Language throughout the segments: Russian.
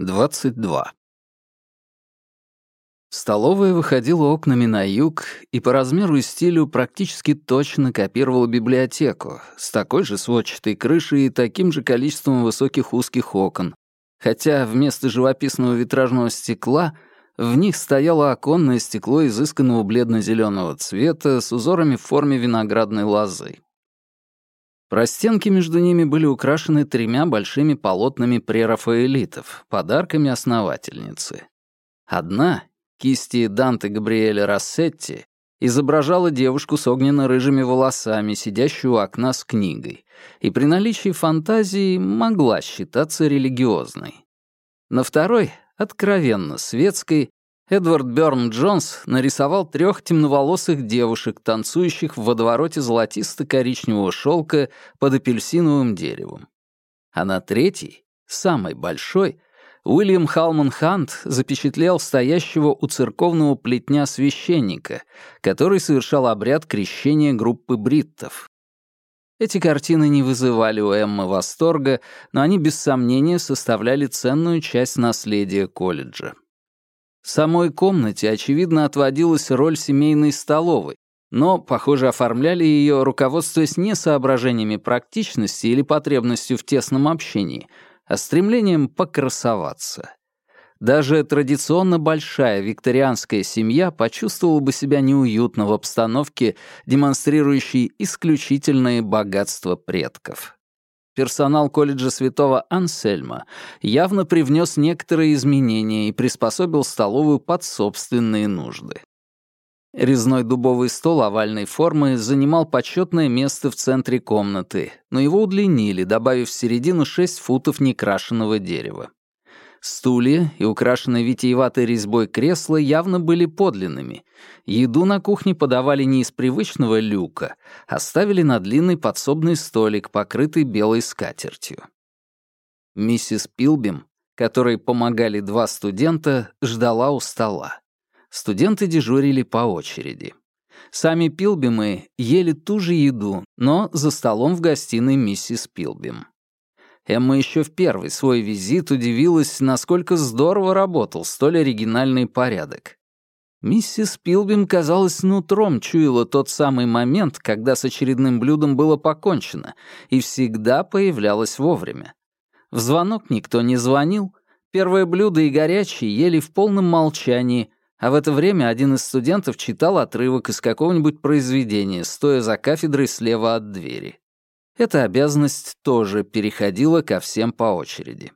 22. Столовая выходила окнами на юг и по размеру и стилю практически точно копировала библиотеку, с такой же сводчатой крышей и таким же количеством высоких узких окон, хотя вместо живописного витражного стекла в них стояло оконное стекло изысканного бледно-зеленого цвета с узорами в форме виноградной лозы. Простенки между ними были украшены тремя большими полотнами прерафаэлитов, подарками основательницы. Одна, кисти Данте Габриэля Рассетти, изображала девушку с огненно-рыжими волосами, сидящую у окна с книгой, и при наличии фантазии могла считаться религиозной. На второй, откровенно светской, Эдвард Бёрн Джонс нарисовал трех темноволосых девушек, танцующих в водовороте золотисто-коричневого шелка под апельсиновым деревом. А на третий, самый большой, Уильям Халман Хант запечатлел стоящего у церковного плетня священника, который совершал обряд крещения группы бриттов. Эти картины не вызывали у Эммы восторга, но они без сомнения составляли ценную часть наследия колледжа. Самой комнате, очевидно, отводилась роль семейной столовой, но, похоже, оформляли ее, руководствуясь не соображениями практичности или потребностью в тесном общении, а стремлением покрасоваться. Даже традиционно большая викторианская семья почувствовала бы себя неуютно в обстановке, демонстрирующей исключительное богатство предков персонал колледжа святого Ансельма явно привнес некоторые изменения и приспособил столовую под собственные нужды. Резной дубовый стол овальной формы занимал почетное место в центре комнаты, но его удлинили, добавив в середину 6 футов некрашенного дерева. Стулья и украшенные витиеватой резьбой кресла явно были подлинными. Еду на кухне подавали не из привычного люка, а ставили на длинный подсобный столик, покрытый белой скатертью. Миссис Пилбим, которой помогали два студента, ждала у стола. Студенты дежурили по очереди. Сами Пилбимы ели ту же еду, но за столом в гостиной миссис Пилбим. Эмма еще в первый свой визит удивилась, насколько здорово работал столь оригинальный порядок. Миссис Пилбим, казалось, нутром чуяла тот самый момент, когда с очередным блюдом было покончено, и всегда появлялась вовремя. В звонок никто не звонил, первое блюдо и горячие ели в полном молчании, а в это время один из студентов читал отрывок из какого-нибудь произведения, стоя за кафедрой слева от двери. Эта обязанность тоже переходила ко всем по очереди.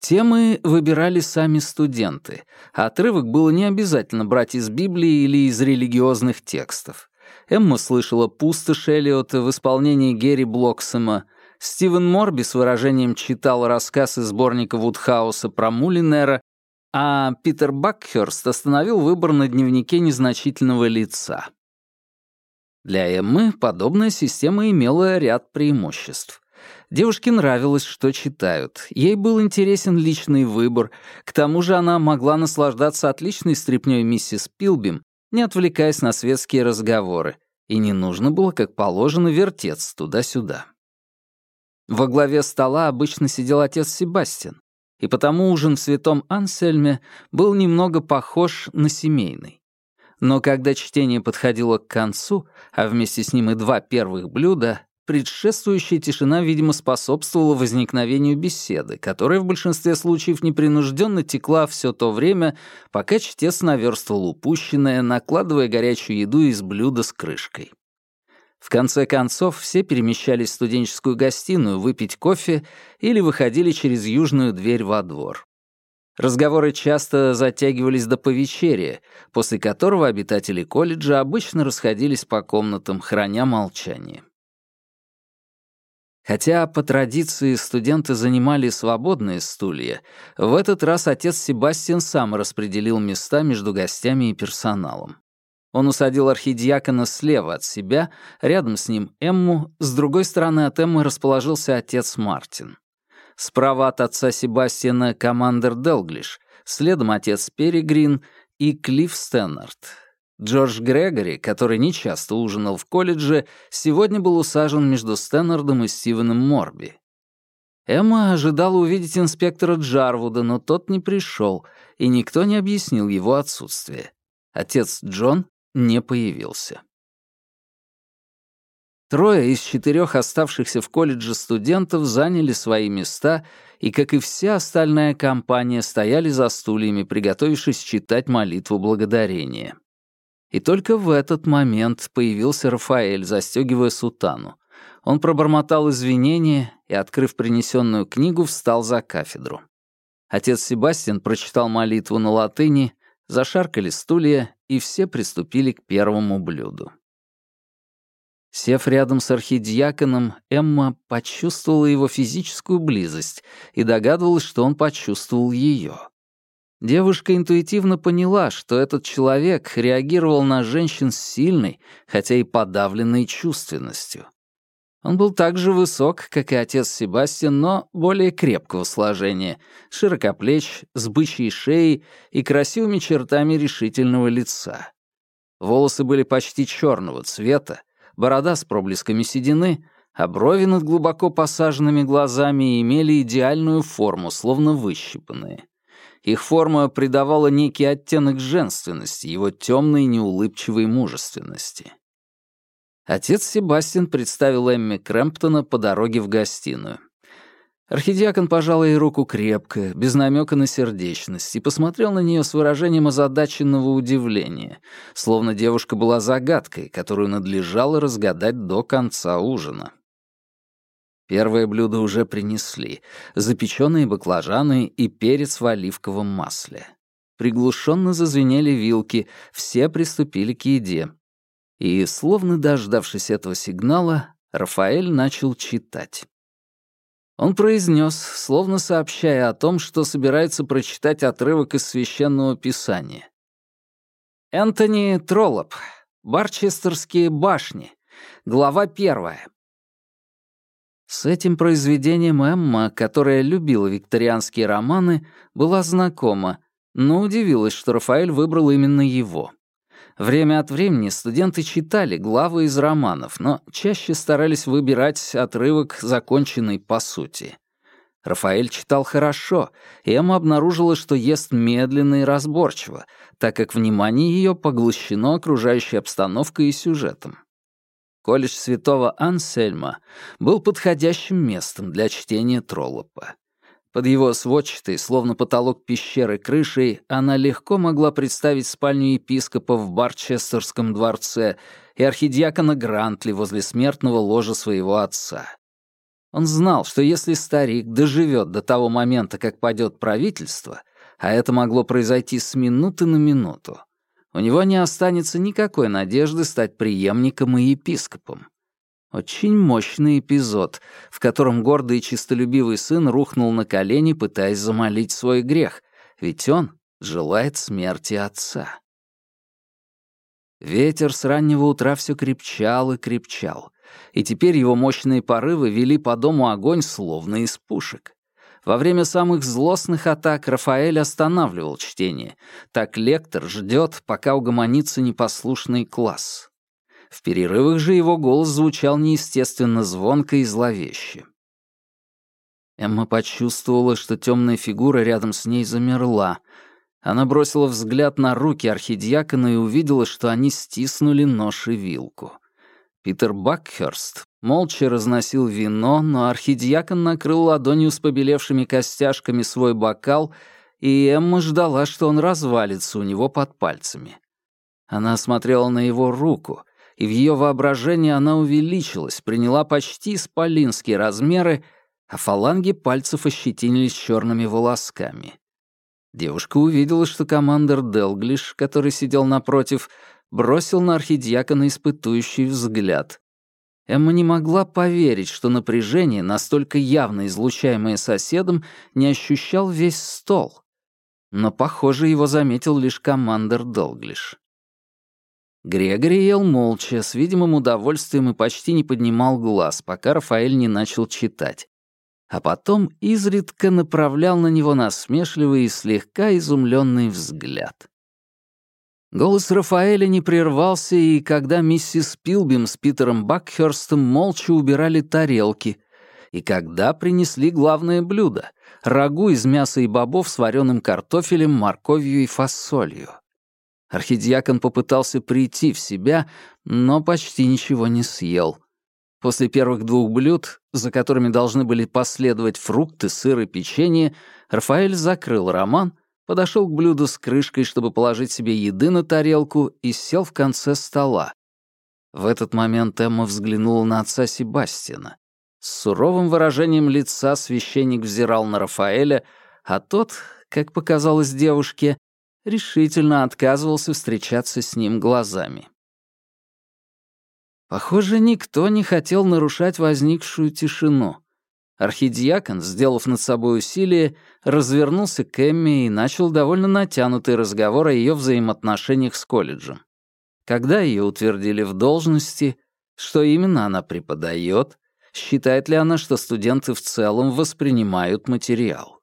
Темы выбирали сами студенты, а отрывок было не обязательно брать из Библии или из религиозных текстов. Эмма слышала «Пустошь Эллиота» в исполнении Герри Блоксома, Стивен Морби с выражением читал рассказ из сборника Вудхауса про Мулинера, а Питер Бакхерст остановил выбор на дневнике незначительного лица. Для Эммы подобная система имела ряд преимуществ. Девушке нравилось, что читают. Ей был интересен личный выбор. К тому же она могла наслаждаться отличной стряпнёй миссис Пилбим, не отвлекаясь на светские разговоры. И не нужно было, как положено, вертеться туда-сюда. Во главе стола обычно сидел отец Себастьян, и потому ужин в святом Ансельме был немного похож на семейный. Но когда чтение подходило к концу, а вместе с ним и два первых блюда, предшествующая тишина, видимо, способствовала возникновению беседы, которая в большинстве случаев непринужденно текла все то время, пока чтец наверстывал упущенное, накладывая горячую еду из блюда с крышкой. В конце концов, все перемещались в студенческую гостиную выпить кофе или выходили через южную дверь во двор. Разговоры часто затягивались до повечерия, после которого обитатели колледжа обычно расходились по комнатам, храня молчание. Хотя по традиции студенты занимали свободные стулья, в этот раз отец Себастьян сам распределил места между гостями и персоналом. Он усадил архидиакона слева от себя, рядом с ним Эмму, с другой стороны от Эммы расположился отец Мартин. Справа от отца Себастьяна командир Делглиш, следом отец Перегрин и Клифф Стэннард. Джордж Грегори, который нечасто ужинал в колледже, сегодня был усажен между Стэннардом и Стивеном Морби. Эмма ожидала увидеть инспектора Джарвуда, но тот не пришел, и никто не объяснил его отсутствие. Отец Джон не появился. Трое из четырех оставшихся в колледже студентов заняли свои места и, как и вся остальная компания, стояли за стульями, приготовившись читать молитву благодарения. И только в этот момент появился Рафаэль, застегивая сутану. Он пробормотал извинения и, открыв принесенную книгу, встал за кафедру. Отец Себастьян прочитал молитву на латыни, зашаркали стулья, и все приступили к первому блюду. Сев рядом с архидиаконом, Эмма почувствовала его физическую близость и догадывалась, что он почувствовал ее. Девушка интуитивно поняла, что этот человек реагировал на женщин с сильной, хотя и подавленной чувственностью. Он был так же высок, как и отец Себастьян, но более крепкого сложения, широкоплеч, с бычьей шеей и красивыми чертами решительного лица. Волосы были почти черного цвета, борода с проблесками седины, а брови над глубоко посаженными глазами имели идеальную форму, словно выщипанные. Их форма придавала некий оттенок женственности, его темной неулыбчивой мужественности. Отец Себастьян представил Эмми Крэмптона по дороге в гостиную. Архидиакон пожал ей руку крепко, без намека на сердечность, и посмотрел на нее с выражением озадаченного удивления, словно девушка была загадкой, которую надлежало разгадать до конца ужина. Первое блюдо уже принесли — запеченные баклажаны и перец в оливковом масле. Приглушенно зазвенели вилки, все приступили к еде. И, словно дождавшись этого сигнала, Рафаэль начал читать. Он произнес, словно сообщая о том, что собирается прочитать отрывок из священного писания. Энтони Троллоп. Барчестерские башни. Глава первая. С этим произведением Эмма, которая любила викторианские романы, была знакома, но удивилась, что Рафаэль выбрал именно его. Время от времени студенты читали главы из романов, но чаще старались выбирать отрывок, законченный по сути. Рафаэль читал хорошо, и Эмма обнаружила, что ест медленно и разборчиво, так как внимание ее поглощено окружающей обстановкой и сюжетом. Колледж святого Ансельма был подходящим местом для чтения Троллопа. Под его сводчатой, словно потолок пещеры крышей, она легко могла представить спальню епископа в Барчестерском дворце и архидиакона Грантли возле смертного ложа своего отца. Он знал, что если старик доживет до того момента, как падет правительство, а это могло произойти с минуты на минуту, у него не останется никакой надежды стать преемником и епископом. Очень мощный эпизод, в котором гордый и чистолюбивый сын рухнул на колени, пытаясь замолить свой грех, ведь он желает смерти отца. Ветер с раннего утра все крепчал и крепчал, и теперь его мощные порывы вели по дому огонь словно из пушек. Во время самых злостных атак Рафаэль останавливал чтение. Так лектор ждет, пока угомонится непослушный класс. В перерывах же его голос звучал неестественно звонко и зловеще. Эмма почувствовала, что темная фигура рядом с ней замерла. Она бросила взгляд на руки архидиакона и увидела, что они стиснули нож и вилку. Питер Бакхерст молча разносил вино, но архидиакон накрыл ладонью с побелевшими костяшками свой бокал, и Эмма ждала, что он развалится у него под пальцами. Она смотрела на его руку — и в ее воображении она увеличилась, приняла почти исполинские размеры, а фаланги пальцев ощетинились черными волосками. Девушка увидела, что командир Делглиш, который сидел напротив, бросил на архидиакона испытующий взгляд. Эмма не могла поверить, что напряжение, настолько явно излучаемое соседом, не ощущал весь стол. Но, похоже, его заметил лишь командир Делглиш. Грегори ел молча, с видимым удовольствием и почти не поднимал глаз, пока Рафаэль не начал читать. А потом изредка направлял на него насмешливый и слегка изумленный взгляд. Голос Рафаэля не прервался, и когда миссис Пилбим с Питером Бакхерстом молча убирали тарелки, и когда принесли главное блюдо — рагу из мяса и бобов с вареным картофелем, морковью и фасолью. Архидиакон попытался прийти в себя, но почти ничего не съел. После первых двух блюд, за которыми должны были последовать фрукты, сыр и печенье, Рафаэль закрыл роман, подошел к блюду с крышкой, чтобы положить себе еды на тарелку, и сел в конце стола. В этот момент Эмма взглянула на отца Себастьяна. С суровым выражением лица священник взирал на Рафаэля, а тот, как показалось девушке, решительно отказывался встречаться с ним глазами. Похоже, никто не хотел нарушать возникшую тишину. Архидиакон, сделав над собой усилие, развернулся к Эмме и начал довольно натянутый разговор о ее взаимоотношениях с колледжем. Когда ее утвердили в должности, что именно она преподает, считает ли она, что студенты в целом воспринимают материал.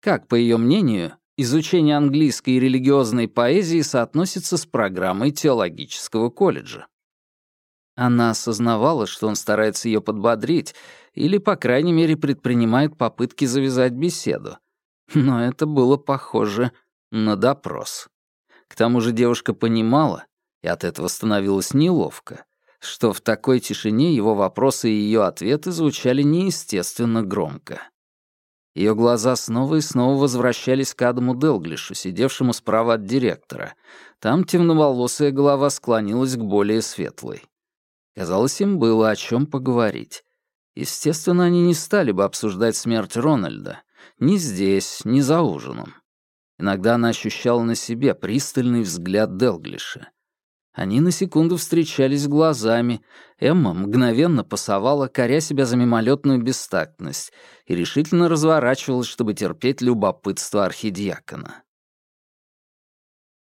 Как, по ее мнению, изучение английской и религиозной поэзии соотносится с программой теологического колледжа. Она осознавала, что он старается ее подбодрить или, по крайней мере, предпринимает попытки завязать беседу. Но это было похоже на допрос. К тому же девушка понимала, и от этого становилось неловко, что в такой тишине его вопросы и ее ответы звучали неестественно громко. Ее глаза снова и снова возвращались к Адаму Делглишу, сидевшему справа от директора. Там темноволосая голова склонилась к более светлой. Казалось, им было о чем поговорить. Естественно, они не стали бы обсуждать смерть Рональда. Ни здесь, ни за ужином. Иногда она ощущала на себе пристальный взгляд Делглиша. Они на секунду встречались глазами. Эмма мгновенно пасовала, коря себя за мимолетную бестактность, и решительно разворачивалась, чтобы терпеть любопытство архидиакона.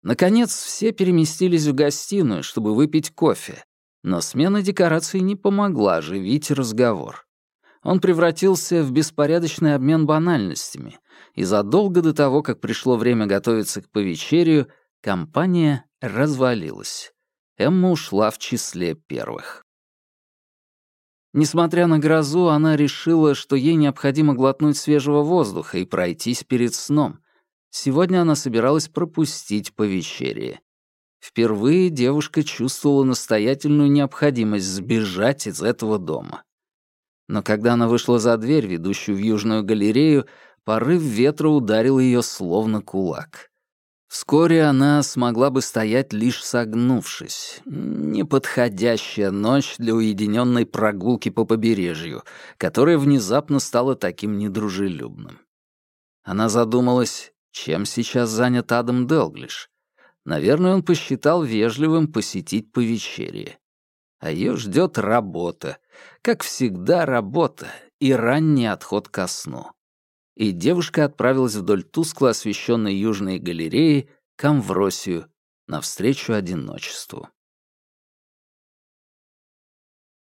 Наконец, все переместились в гостиную, чтобы выпить кофе, но смена декораций не помогла оживить разговор. Он превратился в беспорядочный обмен банальностями, и задолго до того, как пришло время готовиться к повечерию, компания развалилась. Эмма ушла в числе первых. Несмотря на грозу, она решила, что ей необходимо глотнуть свежего воздуха и пройтись перед сном. Сегодня она собиралась пропустить повечерие. Впервые девушка чувствовала настоятельную необходимость сбежать из этого дома. Но когда она вышла за дверь, ведущую в южную галерею, порыв ветра ударил ее словно кулак. Вскоре она смогла бы стоять лишь согнувшись. Неподходящая ночь для уединенной прогулки по побережью, которая внезапно стала таким недружелюбным. Она задумалась, чем сейчас занят Адам Делглиш. Наверное, он посчитал вежливым посетить повечерие. А ее ждет работа. Как всегда, работа и ранний отход ко сну. И девушка отправилась вдоль тускло освещенной южной галереи к Амвросию навстречу одиночеству.